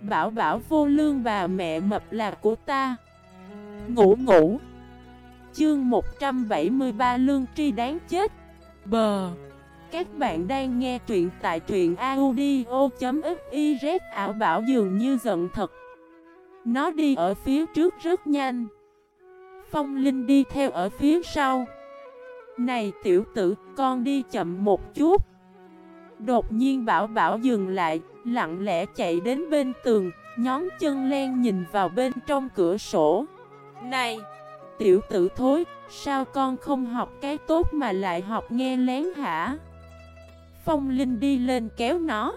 Bảo bảo vô lương bà mẹ mập là của ta. Ngủ ngủ. Chương 173 Lương Tri đáng chết. Bờ. Các bạn đang nghe truyện tại truyện audio.xyz ảo bảo dường như giận thật. Nó đi ở phía trước rất nhanh. Phong Linh đi theo ở phía sau. Này tiểu tử, con đi chậm một chút. Đột nhiên bảo bảo dừng lại, Lặng lẽ chạy đến bên tường, Nhón chân len nhìn vào bên trong cửa sổ. Này, Tiểu tử thối, Sao con không học cái tốt mà lại học nghe lén hả? Phong Linh đi lên kéo nó.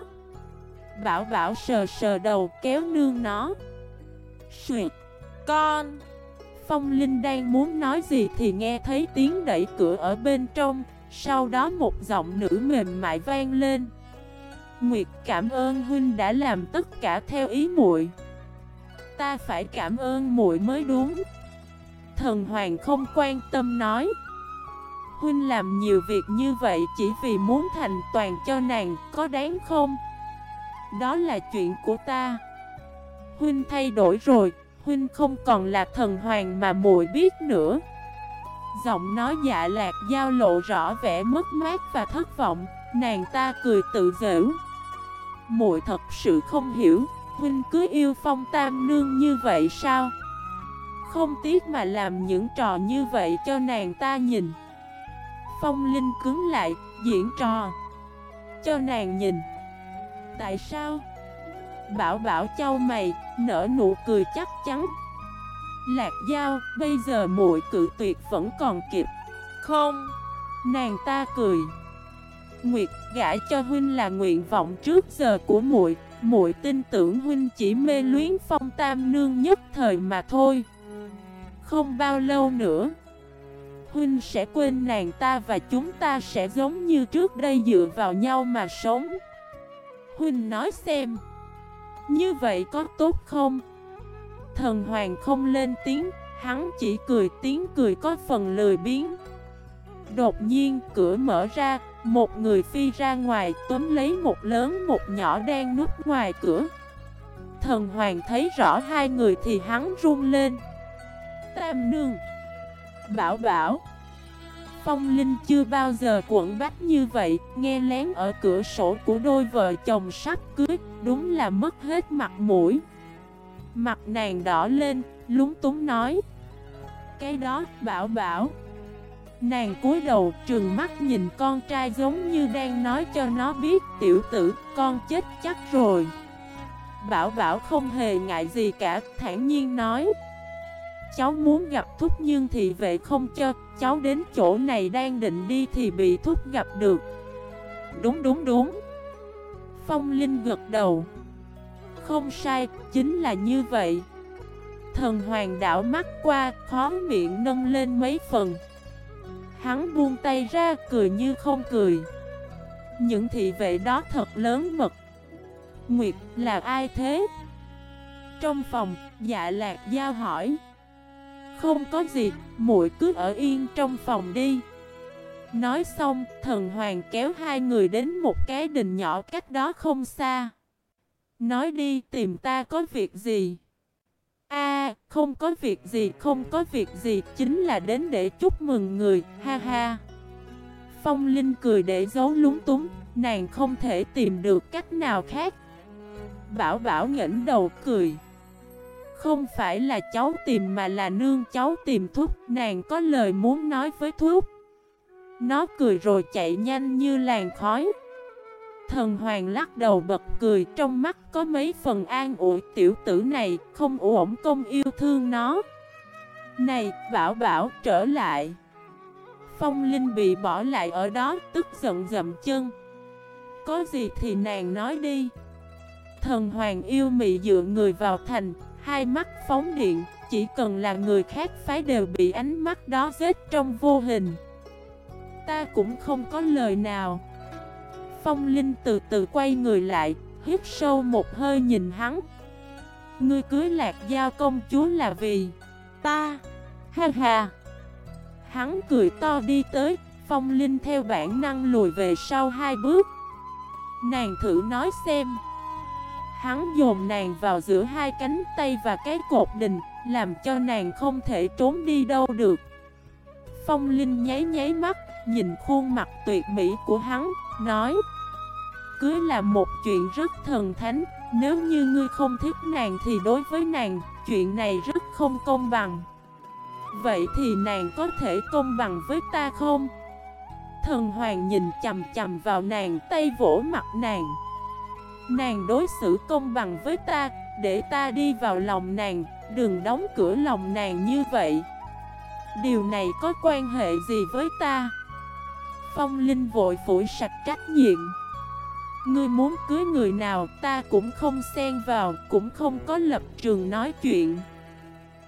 Bảo bảo sờ sờ đầu kéo nương nó. Xuyệt, Con. Phong Linh đang muốn nói gì thì nghe thấy tiếng đẩy cửa ở bên trong. Sau đó một giọng nữ mềm mại vang lên Nguyệt cảm ơn huynh đã làm tất cả theo ý muội. Ta phải cảm ơn muội mới đúng. Thần Hoàng không quan tâm nói. Huynh làm nhiều việc như vậy chỉ vì muốn thành toàn cho nàng, có đáng không? Đó là chuyện của ta. Huynh thay đổi rồi, huynh không còn là thần hoàng mà muội biết nữa. Giọng nói dạ lạc giao lộ rõ vẻ mất mát và thất vọng, nàng ta cười tự giễu muội thật sự không hiểu, huynh cứ yêu phong tam nương như vậy sao? Không tiếc mà làm những trò như vậy cho nàng ta nhìn. Phong Linh cứng lại, diễn trò. Cho nàng nhìn. Tại sao? Bảo bảo châu mày, nở nụ cười chắc chắn. Lạc Giao, bây giờ muội cự tuyệt vẫn còn kịp. Không. Nàng ta cười. Nguyệt gả cho huynh là nguyện vọng trước giờ của muội, muội tin tưởng huynh chỉ mê luyến phong tam nương nhất thời mà thôi. Không bao lâu nữa, huynh sẽ quên nàng ta và chúng ta sẽ giống như trước đây dựa vào nhau mà sống. Huynh nói xem, như vậy có tốt không? Thần hoàng không lên tiếng, hắn chỉ cười tiếng cười có phần lười biếng. Đột nhiên cửa mở ra, một người phi ra ngoài túm lấy một lớn một nhỏ đang núp ngoài cửa. Thần hoàng thấy rõ hai người thì hắn run lên. Tam nương Bảo bảo Phong Linh chưa bao giờ quẩn bách như vậy Nghe lén ở cửa sổ của đôi vợ chồng sắp cưới Đúng là mất hết mặt mũi. Mặt nàng đỏ lên Lúng túng nói. Cái đó bảo bảo. Nàng cúi đầu trừng mắt nhìn con trai giống như đang nói cho nó biết Tiểu tử, con chết chắc rồi. Bảo bảo không hề ngại gì cả, thản nhiên nói. Cháu muốn gặp thúc nhưng thì vệ không cho Cháu đến chỗ này đang định đi thì bị thúc gặp được. Đúng đúng đúng. Phong Linh gật đầu. Không sai, chính là như vậy. Thần hoàng đảo mắt qua, khó miệng nâng lên mấy phần. Hắn buông tay ra cười như không cười. Những thị vệ đó thật lớn mật. Nguyệt là ai thế? Trong phòng, dạ lạc giao hỏi. Không có gì, muội cứ ở yên trong phòng đi. Nói xong, thần hoàng kéo hai người đến một cái đình nhỏ cách đó không xa. Nói đi tìm ta có việc gì A, không có việc gì, không có việc gì, chính là đến để chúc mừng người, ha ha. Phong Linh cười để giấu lúng túng, nàng không thể tìm được cách nào khác. Bảo Bảo ngẩng đầu cười. Không phải là cháu tìm mà là nương cháu tìm thuốc, nàng có lời muốn nói với thuốc. Nó cười rồi chạy nhanh như làn khói. Thần hoàng lắc đầu bật cười trong mắt có mấy phần an ủi tiểu tử này không ổn công yêu thương nó. Này, bảo bảo trở lại. Phong Linh bị bỏ lại ở đó tức giận dậm chân. Có gì thì nàng nói đi. Thần hoàng yêu mị dựa người vào thành, hai mắt phóng điện, chỉ cần là người khác phái đều bị ánh mắt đó giết trong vô hình. Ta cũng không có lời nào. Phong Linh từ từ quay người lại, hít sâu một hơi nhìn hắn. Ngươi cưới lạc giao công chúa là vì ta, ha ha. Hắn cười to đi tới, Phong Linh theo bản năng lùi về sau hai bước. Nàng thử nói xem. Hắn dồn nàng vào giữa hai cánh tay và cái cột đình Làm cho nàng không thể trốn đi đâu được Phong Linh nháy nháy mắt Nhìn khuôn mặt tuyệt mỹ của hắn, Nói Cưới là một chuyện rất thần thánh, Nếu như ngươi không thích nàng thì đối với nàng, Chuyện này rất không công bằng Vậy thì nàng có thể công bằng với ta không? Thần hoàng nhìn chầm chầm vào nàng, tay vỗ mặt nàng Nàng đối xử công bằng với ta, Để ta đi vào lòng nàng, Đừng đóng cửa lòng nàng như vậy Điều này có quan hệ gì với ta? Phong Linh vội phủi sạch trách nhiệm Ngươi muốn cưới người nào ta cũng không xen vào Cũng không có lập trường nói chuyện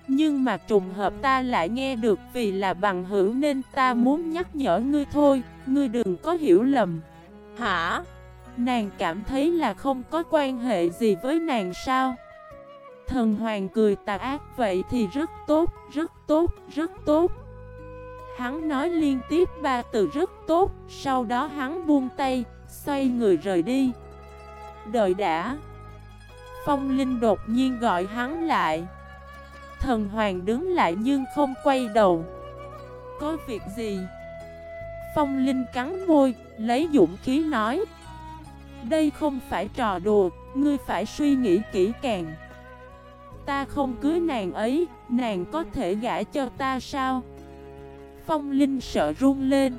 Nhưng mà trùng hợp ta lại nghe được vì là bằng hữu nên ta muốn nhắc nhở ngươi thôi Ngươi đừng có hiểu lầm Hả? Nàng cảm thấy là không có quan hệ gì với nàng sao? Thần hoàng cười tà ác vậy thì rất tốt, rất tốt, rất tốt Hắn nói liên tiếp ba từ rất tốt Sau đó hắn buông tay, xoay người rời đi. Đợi đã. Phong Linh đột nhiên gọi hắn lại. Thần hoàng đứng lại nhưng không quay đầu. Có việc gì? Phong Linh cắn môi, lấy dũng khí nói. Đây không phải trò đùa, ngươi phải suy nghĩ kỹ càng. Ta không cưới nàng ấy, nàng có thể gả cho ta sao? Phong Linh sợ run lên.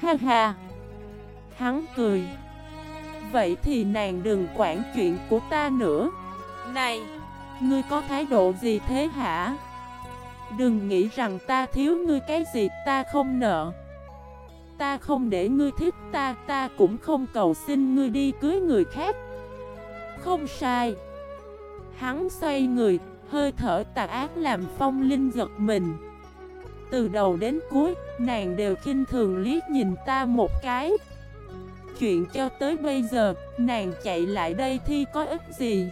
Ha ha. Hắn cười. Vậy thì nàng đừng quản chuyện của ta nữa. Này, Ngươi có thái độ gì thế hả? Đừng nghĩ rằng ta thiếu ngươi cái gì, ta không nợ. Ta không để ngươi thích ta Ta cũng không cầu xin ngươi đi cưới người khác. Không sai. Hắn xoay người, Hơi thở tà ác làm phong linh giật mình. Từ đầu đến cuối Nàng đều khinh thường liếc nhìn ta một cái. Chuyện cho tới bây giờ Nàng chạy lại đây thì có ích gì?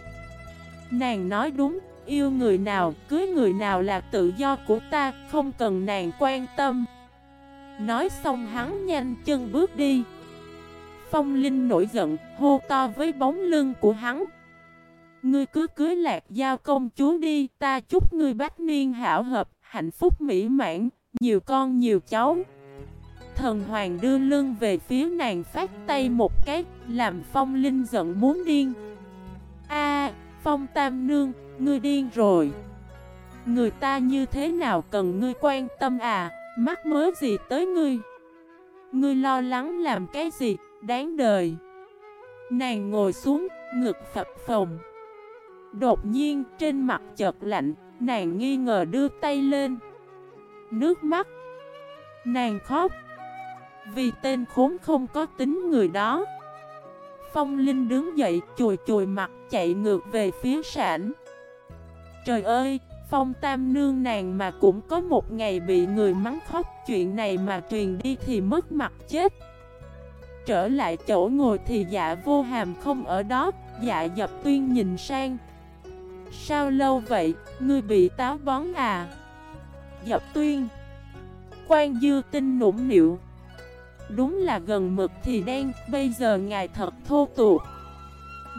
Nàng nói đúng Yêu người nào, cưới người nào là tự do của ta Không cần nàng quan tâm. Nói xong hắn nhanh chân bước đi. Phong Linh nổi giận Hô to với bóng lưng của hắn. Ngươi cứ cưới lạc giao công chúa đi Ta chúc ngươi bách niên hảo hợp Hạnh phúc mỹ mãn, Nhiều con nhiều cháu. Thần hoàng đưa lưng về phía nàng phát tay một cái, Làm phong linh giận muốn điên. A, phong tam nương, Ngươi điên rồi. Người ta như thế nào cần ngươi quan tâm à? Mắc mớ gì tới ngươi? Ngươi lo lắng làm cái gì? Đáng đời. Nàng ngồi xuống, Ngực phập phồng. Đột nhiên trên mặt chợt lạnh Nàng nghi ngờ đưa tay lên. Nước mắt. Nàng khóc. Vì tên khốn không có tính người đó. Phong Linh đứng dậy, chùi chùi mặt, chạy ngược về phía sản Trời ơi, Phong Tam Nương nàng mà cũng có một ngày bị người mắng khóc, Chuyện này mà truyền đi thì mất mặt chết. Trở lại chỗ ngồi thì dạ vô hàm không ở đó Dạ dập tuyên nhìn sang. Sao lâu vậy, ngươi bị táo bón à? Dập tuyên. Quan dư tinh nũng nịu. Đúng là gần mực thì đen, bây giờ ngài thật thô tục.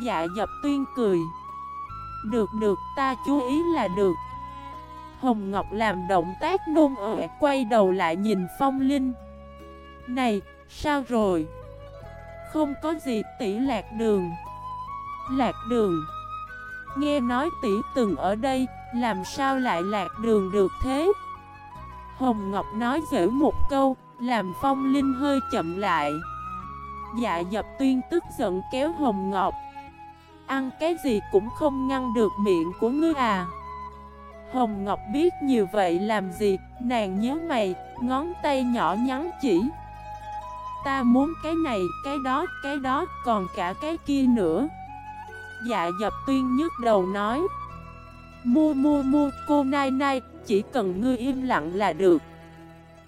Dạ dập tuyên cười. Được được, ta chú ý là được. Hồng Ngọc làm động tác nôn ợ quay đầu lại nhìn Phong Linh. Này, sao rồi? Không có gì tỷ lạc đường. Lạc đường. Nghe nói tỷ từng ở đây, làm sao lại lạc đường được thế? Hồng Ngọc nói dễ một câu, làm phong linh hơi chậm lại. Dạ dập tuyên tức giận kéo Hồng Ngọc. Ăn cái gì cũng không ngăn được miệng của ngươi à. Hồng Ngọc biết như vậy làm gì, nàng nhớ mày, ngón tay nhỏ nhắn chỉ. Ta muốn cái này, cái đó, cái đó, còn cả cái kia nữa. Dạ dập tuyên nhức đầu nói. Mua mua mua cô nai nai, Chỉ cần ngươi im lặng là được.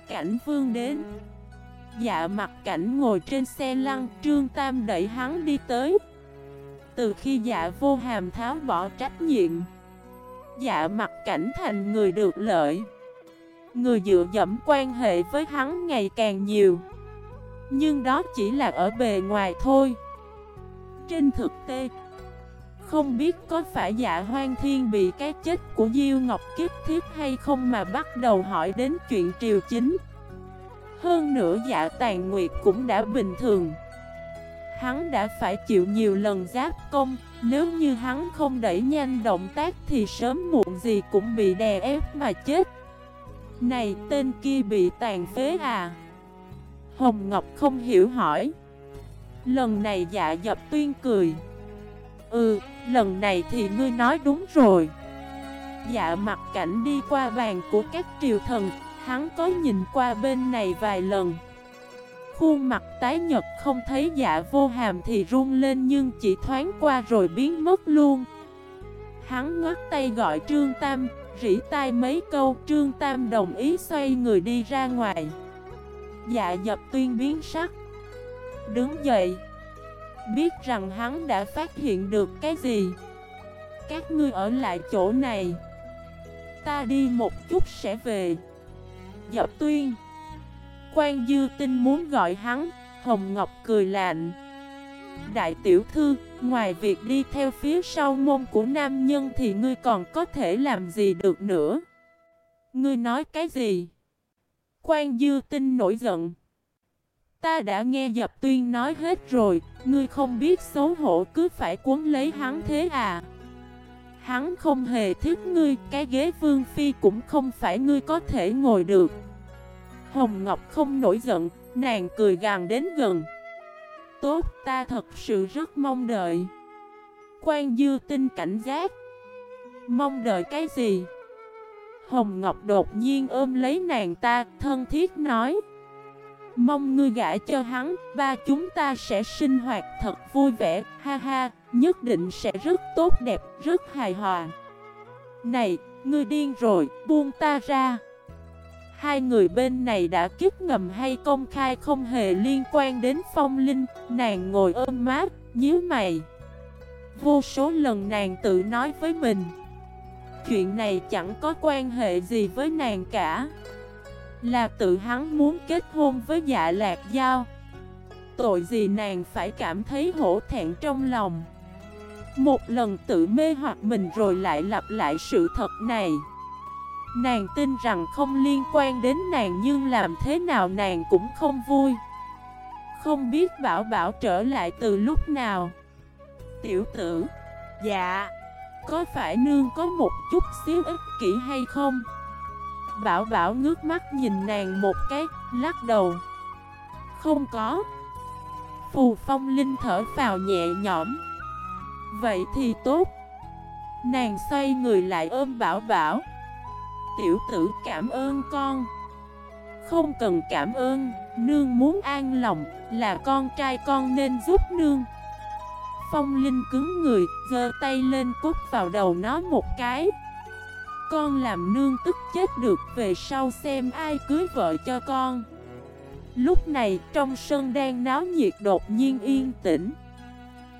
Cảnh vương đến. Dạ mặt cảnh ngồi trên xe lăn, Trương Tam đẩy hắn đi tới. Từ khi dạ vô hàm tháo bỏ trách nhiệm Dạ mặt cảnh thành người được lợi. Người dựa dẫm quan hệ với hắn ngày càng nhiều. Nhưng đó chỉ là ở bề ngoài thôi. Trên thực tế không biết có phải dạ hoang thiên bị cái chết của Diêu Ngọc kiếp thiết hay không mà bắt đầu hỏi đến chuyện triều chính. Hơn nữa dạ tàn nguyệt cũng đã bình thường. Hắn đã phải chịu nhiều lần giáp công, Nếu như hắn không đẩy nhanh động tác thì sớm muộn gì cũng bị đè ép mà chết. Này, tên kia bị tàn phế à? Hồng Ngọc không hiểu hỏi. Lần này dạ dập tuyên cười. Ừ, lần này thì ngươi nói đúng rồi. Dạ mặt cảnh đi qua bàn của các triều thần Hắn có nhìn qua bên này vài lần. Khuôn mặt tái nhật không thấy dạ vô hàm thì run lên nhưng chỉ thoáng qua rồi biến mất luôn. Hắn ngắt tay gọi Trương Tam, rỉ tai mấy câu Trương Tam đồng ý xoay người đi ra ngoài. Dạ dập tuyên biến sắc. Đứng dậy. Biết rằng hắn đã phát hiện được cái gì. Các ngươi ở lại chỗ này. Ta đi một chút sẽ về. Dập tuyên. Quan Dư Tinh muốn gọi hắn. Hồng Ngọc cười lạnh. Đại tiểu thư Ngoài việc đi theo phía sau môn của nam nhân Thì ngươi còn có thể làm gì được nữa? Ngươi nói cái gì? Quan Dư Tinh nổi giận. Ta đã nghe Dập Tuyên nói hết rồi, ngươi không biết xấu hổ cứ phải cuốn lấy hắn thế à? Hắn không hề thích ngươi, cái ghế vương phi cũng không phải ngươi có thể ngồi được. Hồng Ngọc không nổi giận, nàng cười gàn đến gần. Tốt, ta thật sự rất mong đợi. Quan dư tinh cảnh giác. Mong đợi cái gì? Hồng Ngọc đột nhiên ôm lấy nàng ta, thân thiết nói. Mong ngươi gả cho hắn, ba chúng ta sẽ sinh hoạt thật vui vẻ, ha ha, nhất định sẽ rất tốt đẹp, rất hài hòa. Này, ngươi điên rồi, buông ta ra. Hai người bên này đã kiếp ngầm hay công khai không hề liên quan đến phong linh, nàng ngồi ôm mát, nhíu mày. Vô số lần nàng tự nói với mình, chuyện này chẳng có quan hệ gì với nàng cả. Là tự hắn muốn kết hôn với dạ lạc giao. Tội gì nàng phải cảm thấy hổ thẹn trong lòng? Một lần tự mê hoặc mình rồi lại lặp lại sự thật này. Nàng tin rằng không liên quan đến nàng nhưng làm thế nào nàng cũng không vui. Không biết Bảo Bảo trở lại từ lúc nào. Tiểu tử Dạ Có phải nương có một chút xíu ích kỷ hay không? Bảo Bảo ngước mắt nhìn nàng một cái, lắc đầu. Không có. Phù Phong Linh thở vào nhẹ nhõm. Vậy thì tốt. Nàng xoay người lại ôm Bảo Bảo. Tiểu tử cảm ơn con. Không cần cảm ơn Nương muốn an lòng Là con trai con nên giúp nương. Phong Linh cứng người giơ tay lên cút vào đầu nó một cái con làm nương tức chết được, về sau xem ai cưới vợ cho con. Lúc này, trong sân đang náo nhiệt đột nhiên yên tĩnh.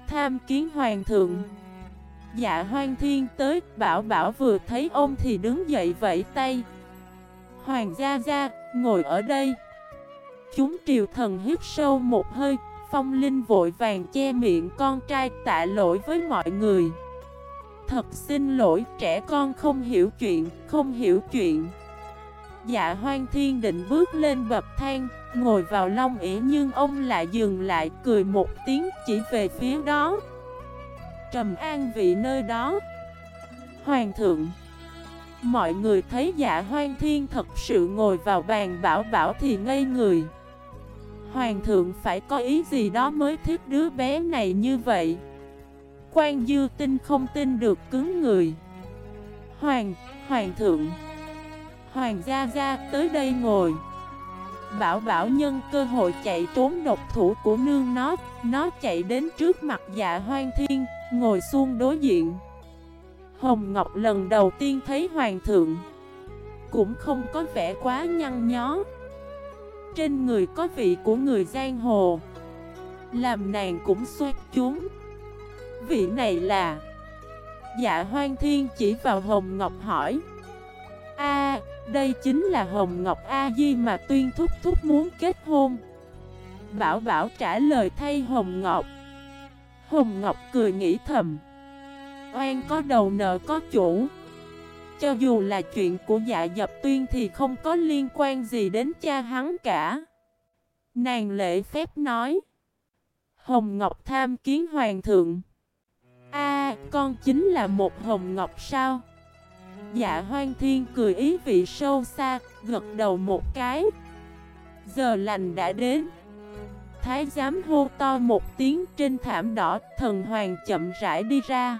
Tham kiến hoàng thượng. Dạ hoang thiên tới, Bảo bảo vừa thấy ông thì đứng dậy vẫy tay. Hoàng gia gia, ngồi ở đây. Chúng triều thần hít sâu một hơi, Phong Linh vội vàng che miệng con trai tạ lỗi với mọi người. Thật xin lỗi, trẻ con không hiểu chuyện, không hiểu chuyện. Dạ hoang thiên định bước lên bậc thang, ngồi vào long ỉ nhưng ông lại dừng lại cười một tiếng chỉ về phía đó. Trầm an vị nơi đó. Hoàng thượng Mọi người thấy dạ hoang thiên thật sự ngồi vào bàn bảo bảo thì ngây người. Hoàng thượng phải có ý gì đó mới thích đứa bé này như vậy? Quan dư tinh không tin được cứng người. Hoàng, Hoàng thượng. Hoàng gia gia tới đây ngồi. Bảo bảo nhân cơ hội chạy trốn độc thủ của nương nó. Nó chạy đến trước mặt dạ hoang thiên Ngồi xuống đối diện. Hồng Ngọc lần đầu tiên thấy hoàng thượng. Cũng không có vẻ quá nhăn nhó. Trên người có vị của người giang hồ. Làm nàng cũng xoát chúng. Vị này là Dạ hoang thiên chỉ vào Hồng Ngọc hỏi. A, đây chính là Hồng Ngọc A-di mà tuyên thúc thúc muốn kết hôn. Bảo Bảo trả lời thay Hồng Ngọc. Hồng Ngọc cười nghĩ thầm. Oan có đầu nợ có chủ. Cho dù là chuyện của dạ dập tuyên thì không có liên quan gì đến cha hắn cả. Nàng lễ phép nói. Hồng Ngọc tham kiến hoàng thượng a, con chính là một Hồng Ngọc sao? Dạ hoang thiên cười ý vị sâu xa, Gật đầu một cái. Giờ lành đã đến. Thái giám hô to một tiếng trên thảm đỏ, Thần hoàng chậm rãi đi ra.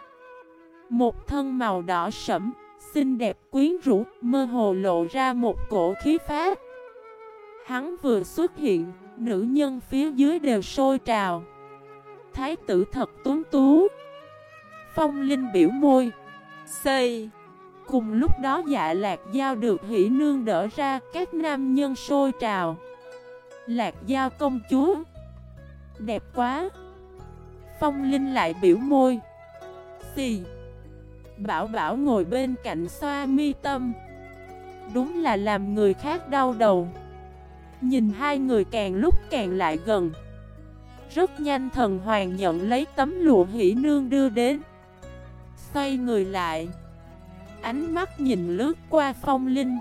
Một thân màu đỏ sẫm, Xinh đẹp quyến rũ, Mơ hồ lộ ra một cổ khí phát Hắn vừa xuất hiện, Nữ nhân phía dưới đều sôi trào. Thái tử thật tuấn tú. Phong Linh biểu môi. Xây Cùng lúc đó dạ lạc giao được hỷ nương đỡ ra, Các nam nhân sôi trào. Lạc giao công chúa. Đẹp quá. Phong Linh lại biểu môi. Xì. Bảo bảo ngồi bên cạnh xoa mi tâm. Đúng là làm người khác đau đầu. Nhìn hai người càng lúc càng lại gần. Rất nhanh thần hoàng nhận lấy tấm lụa hỷ nương đưa đến. Xoay người lại. Ánh mắt nhìn lướt qua phong linh.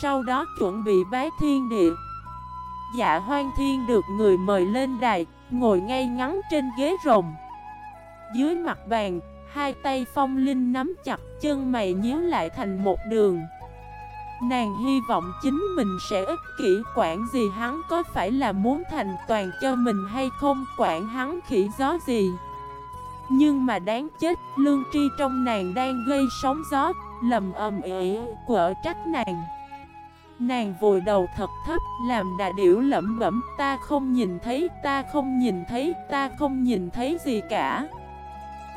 Sau đó chuẩn bị bái thiên địa. Dạ hoang thiên được người mời lên đài, Ngồi ngay ngắn trên ghế rồng. Dưới mặt bàn, Hai tay phong linh nắm chặt chân mày nhíu lại thành một đường. Nàng hy vọng chính mình sẽ ích kỷ, quản gì hắn có phải là muốn thành toàn cho mình hay không, quản hắn khỉ gió gì. Nhưng mà đáng chết lương tri trong nàng đang gây sóng gió Lầm ầm ĩ quở trách nàng Nàng vùi đầu thật thấp làm đà điểu lẩm bẩm Ta không nhìn thấy, ta không nhìn thấy, ta không nhìn thấy gì cả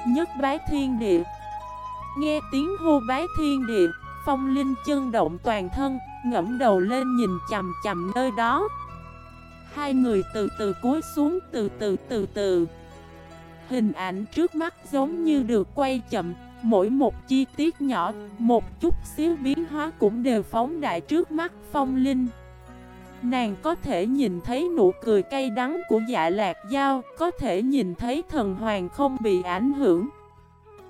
Nhất bái thiên địa Nghe tiếng hô bái thiên địa Phong Linh chân động toàn thân, ngẫm đầu lên nhìn chầm chầm nơi đó. Hai người từ từ cúi xuống từ từ từ từ. Hình ảnh trước mắt giống như được quay chậm, mỗi một chi tiết nhỏ, một chút xíu biến hóa cũng đều phóng đại trước mắt Phong Linh. Nàng có thể nhìn thấy nụ cười cay đắng của dạ lạc dao, có thể nhìn thấy thần hoàng không bị ảnh hưởng.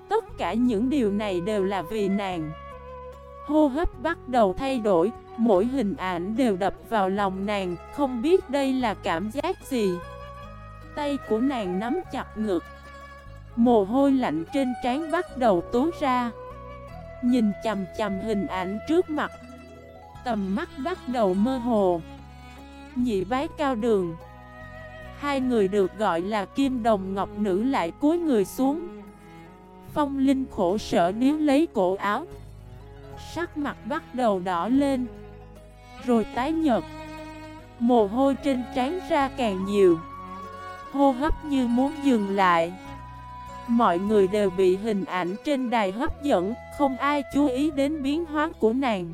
Tất cả những điều này đều là vì nàng. Hô hấp bắt đầu thay đổi, mỗi hình ảnh đều đập vào lòng nàng, không biết đây là cảm giác gì. Tay của nàng nắm chặt ngực. Mồ hôi lạnh trên trán bắt đầu tố ra. Nhìn chầm chầm hình ảnh trước mặt. Tầm mắt bắt đầu mơ hồ. Nhị bái cao đường. Hai người được gọi là kim đồng ngọc nữ lại cúi người xuống. Phong Linh khổ sở níu lấy cổ áo. Sắc mặt bắt đầu đỏ lên Rồi tái nhợt Mồ hôi trên trán ra càng nhiều Hô hấp như muốn dừng lại. Mọi người đều bị hình ảnh trên đài hấp dẫn Không ai chú ý đến biến hóa của nàng.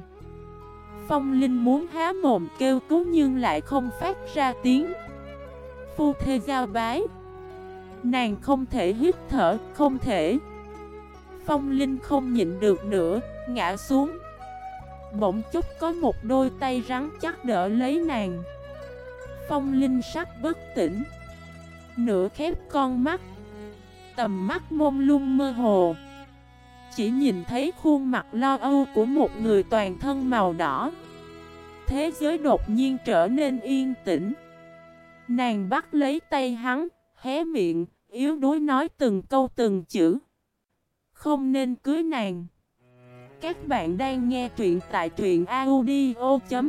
Phong Linh muốn há mồm kêu cứu nhưng lại không phát ra tiếng. Phu thê giao bái. Nàng không thể hít thở, không thể. Phong Linh không nhịn được nữa, ngã xuống. Bỗng chút có một đôi tay rắn chắc đỡ lấy nàng. Phong Linh sắc bất tỉnh. Nửa khép con mắt. Tầm mắt mông lung mơ hồ. Chỉ nhìn thấy khuôn mặt lo âu của một người toàn thân màu đỏ. Thế giới đột nhiên trở nên yên tĩnh. Nàng bắt lấy tay hắn, hé miệng, yếu đuối nói từng câu từng chữ. Không nên cưới nàng. Các bạn đang nghe truyện tại truyện audio.fif